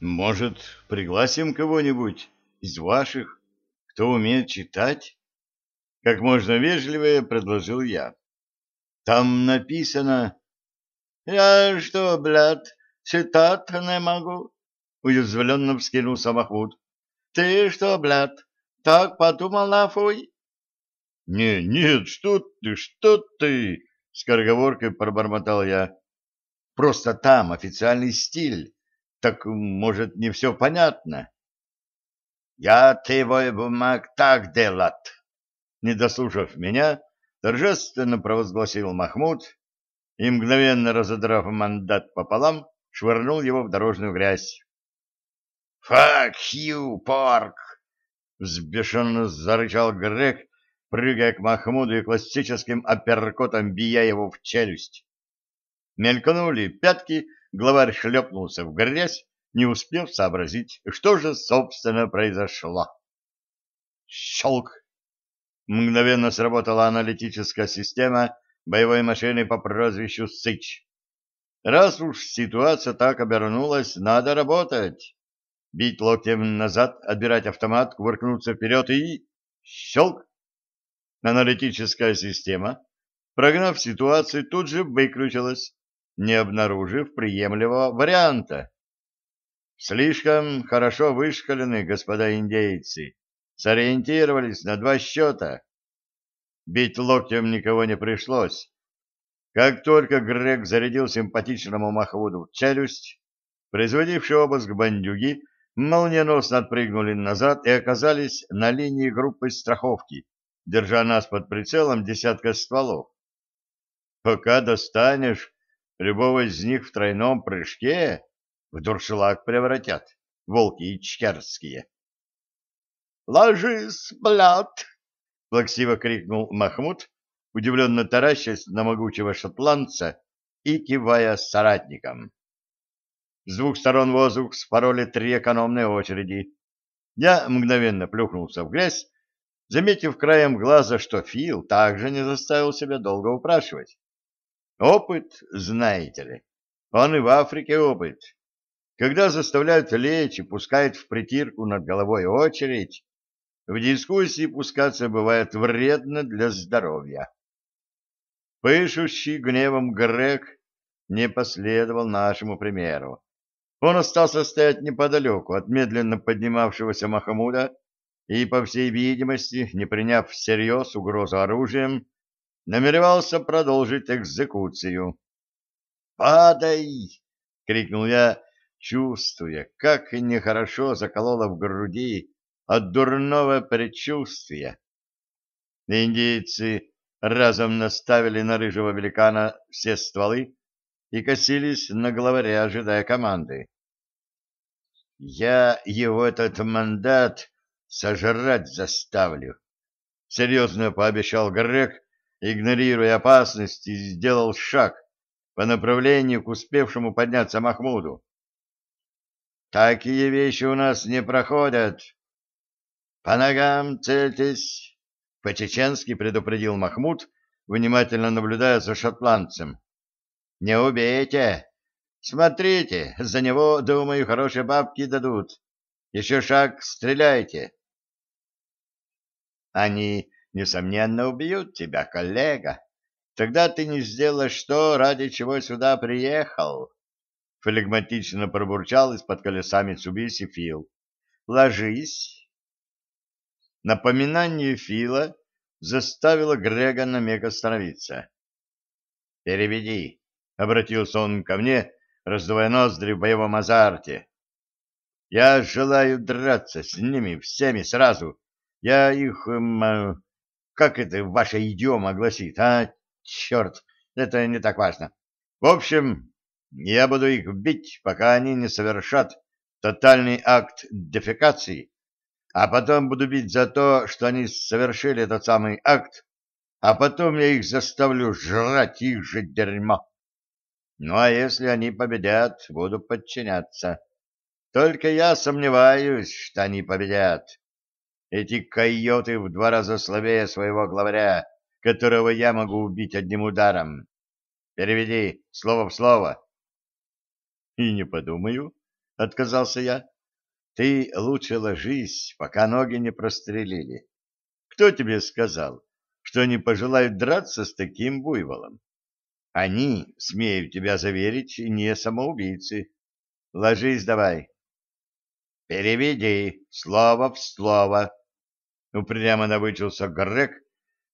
Может, пригласим кого-нибудь из ваших, кто умеет читать? Как можно вежливее предложил я. Там написано... Я что, блядь, читать не могу? Уязвленно вскинулся Махмуд. Ты что, блядь, так подумал нафуй? Не, нет, что ты, что ты? Скороговоркой пробормотал я. Просто там официальный стиль. Так, может, не все понятно? Я твой бумаг так делат. Не дослушав меня, торжественно провозгласил Махмуд и, мгновенно разодрав мандат пополам, швырнул его в дорожную грязь. «Fuck you, порк!» — взбешенно зарычал Грег, прыгая к Махмуду и классическим апперкотом бия его в челюсть. Мелькнули пятки, главарь шлепнулся в грязь, не успев сообразить, что же, собственно, произошло. Щелк! Мгновенно сработала аналитическая система боевой машины по прозвищу Сыч. Раз уж ситуация так обернулась, надо работать. Бить локтем назад, отбирать автомат, кувыркнуться вперед и... Щелк! Аналитическая система, прогнав ситуацию, тут же выключилась, не обнаружив приемлемого варианта. Слишком хорошо вышкалены господа индейцы, сориентировались на два счета. Бить локтем никого не пришлось. Как только Грег зарядил симпатичному Махвуду в челюсть, производивший обыск бандюги молниеносно отпрыгнули назад и оказались на линии группы страховки, держа нас под прицелом десятка стволов. Пока достанешь любого из них в тройном прыжке, в дуршлаг превратят, волки и чкерские. «Ложись, блядь!» — плаксиво крикнул Махмуд, удивленно таращась на могучего шотландца и кивая соратникам. С двух сторон воздух спороли три экономные очереди. Я мгновенно плюхнулся в грязь, заметив краем глаза, что Фил также не заставил себя долго упрашивать. Опыт, знаете ли, он и в Африке опыт. Когда заставляют лечь и пускают в притирку над головой очередь, в дискуссии пускаться бывает вредно для здоровья. Пышущий гневом Грег не последовал нашему примеру. Он остался стоять неподалеку от медленно поднимавшегося Махамуда и, по всей видимости, не приняв всерьез угрозу оружием, намеревался продолжить экзекуцию. «Падай!» — крикнул я, чувствуя, как нехорошо закололо в груди от дурного предчувствия. Индейцы разом наставили на рыжего великана все стволы, и косились на главаря, ожидая команды. «Я его этот мандат сожрать заставлю», — серьезно пообещал Грег, игнорируя опасность, и сделал шаг по направлению к успевшему подняться Махмуду. «Такие вещи у нас не проходят». «По ногам цельтесь», — по-чеченски предупредил Махмуд, внимательно наблюдая за шотландцем. Не убейте. Смотрите, за него, думаю, хорошие бабки дадут. Еще шаг, стреляйте. Они, несомненно, убьют тебя, коллега. Тогда ты не сделаешь то, ради чего сюда приехал. Флегматично пробурчал из-под колеса Митсубиси Фил. Ложись. Напоминание Фила заставило Грега на миг остановиться. «Переведи», — обратился он ко мне, раздувая ноздри в боевом азарте. «Я желаю драться с ними всеми сразу. Я их... Эм, э, как это ваша идиома гласит, а? Черт, это не так важно. В общем, я буду их бить, пока они не совершат тотальный акт дефекации, а потом буду бить за то, что они совершили этот самый акт, а потом я их заставлю жрать их же дерьмо. Ну а если они победят, буду подчиняться. Только я сомневаюсь, что они победят. Эти койоты в два раза слабее своего главаря, которого я могу убить одним ударом. Переведи слово в слово. И не подумаю, — отказался я. Ты лучше ложись, пока ноги не прострелили. Кто тебе сказал, что они пожелают драться с таким буйволом? Они, смею тебя заверить, не самоубийцы. Ложись давай. Переведи слово в слово. Упрямо навычился Грек,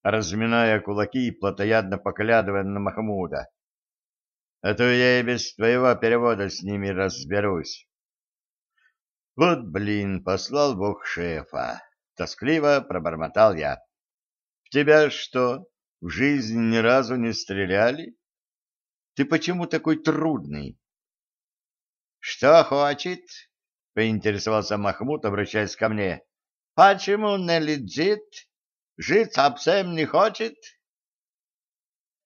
разминая кулаки и плотоядно поглядывая на Махмуда. А то я и без твоего перевода с ними разберусь. Вот, блин, послал бог шефа. Тоскливо пробормотал я. В тебя что, в жизни ни разу не стреляли? Ты почему такой трудный? Что хочет? Поинтересовался Махмуд, обращаясь ко мне. Почему не лежит? Жить совсем не хочет?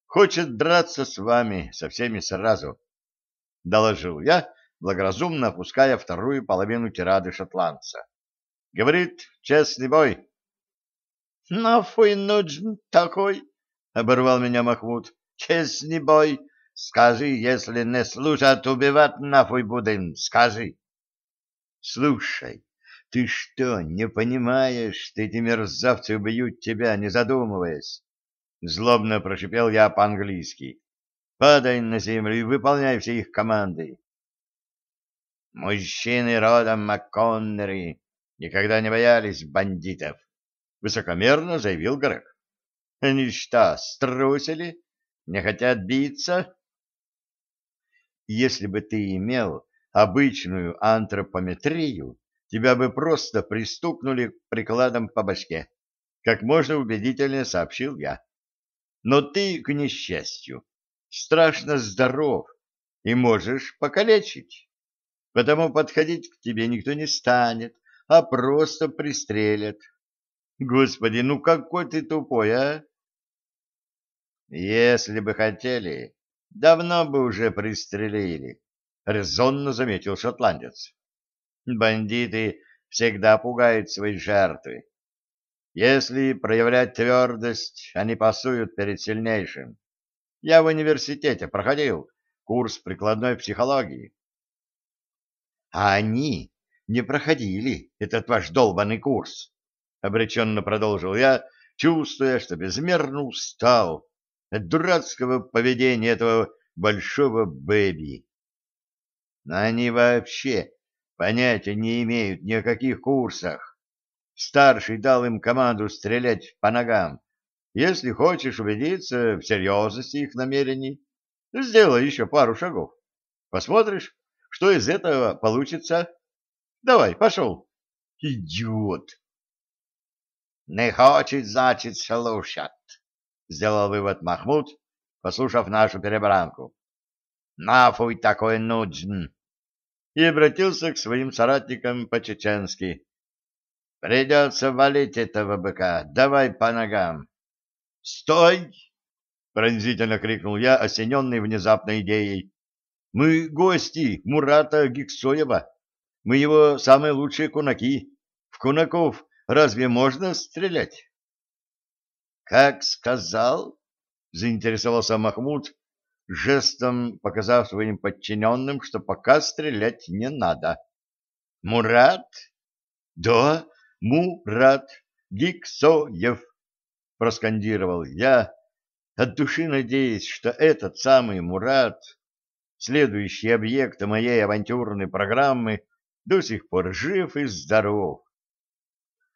Хочет драться с вами, со всеми сразу, доложил я, благоразумно опуская вторую половину тирады шотландца. Говорит, честный бой. — Нафуй нужен такой? — оборвал меня Махмуд. — Честный бой. Скажи, если не слушат, убивать нафуй будем. Скажи. — Слушай, ты что, не понимаешь, что эти мерзавцы убьют тебя, не задумываясь? Злобно прошипел я по-английски. Падай на землю и выполняй все их команды. Мужчины родом МакКоннери никогда не боялись бандитов, высокомерно заявил Грег. Они что, струсили? Не хотят биться? Если бы ты имел обычную антропометрию, тебя бы просто пристукнули прикладом по башке, как можно убедительнее сообщил я. Но ты, к несчастью, страшно здоров и можешь покалечить потому подходить к тебе никто не станет, а просто пристрелят. Господи, ну какой ты тупой, а? Если бы хотели, давно бы уже пристрелили, резонно заметил шотландец. Бандиты всегда пугают свои жертвы. Если проявлять твердость, они пасуют перед сильнейшим. Я в университете проходил курс прикладной психологии а они не проходили этот ваш долбанный курс, — обреченно продолжил я, чувствуя, что безмерно устал от дурацкого поведения этого большого бэби. Но они вообще понятия не имеют ни о каких курсах. Старший дал им команду стрелять по ногам. Если хочешь убедиться в серьезности их намерений, сделай еще пару шагов. Посмотришь, что из этого получится? Давай, пошел. Идиот. Не хочет, значит, слушать, сделал вывод Махмуд, послушав нашу перебранку. Нафуй такой нужен. И обратился к своим соратникам по-чеченски. Придется валить этого быка. Давай по ногам. Стой! Пронзительно крикнул я, осененный внезапной идеей. Мы гости Мурата Гиксоева. Мы его самые лучшие кунаки. В кунаков разве можно стрелять? — Как сказал? — заинтересовался Махмуд, жестом показав своим подчиненным, что пока стрелять не надо. — Мурат? — Да, Мурат Гиксоев, — проскандировал я, от души надеясь, что этот самый Мурат следующий объект моей авантюрной программы, до сих пор жив и здоров.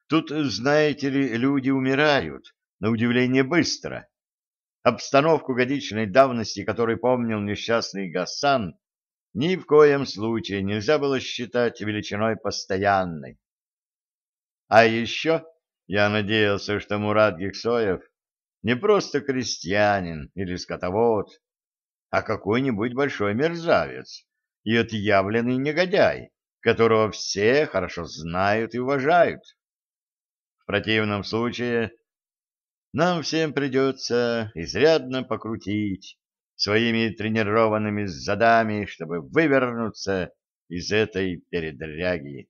Тут, знаете ли, люди умирают, на удивление быстро. Обстановку годичной давности, которой помнил несчастный Гасан, ни в коем случае нельзя было считать величиной постоянной. А еще я надеялся, что Мурат Гексоев не просто крестьянин или скотовод, а какой-нибудь большой мерзавец и отъявленный негодяй, которого все хорошо знают и уважают. В противном случае нам всем придется изрядно покрутить своими тренированными задами, чтобы вывернуться из этой передряги.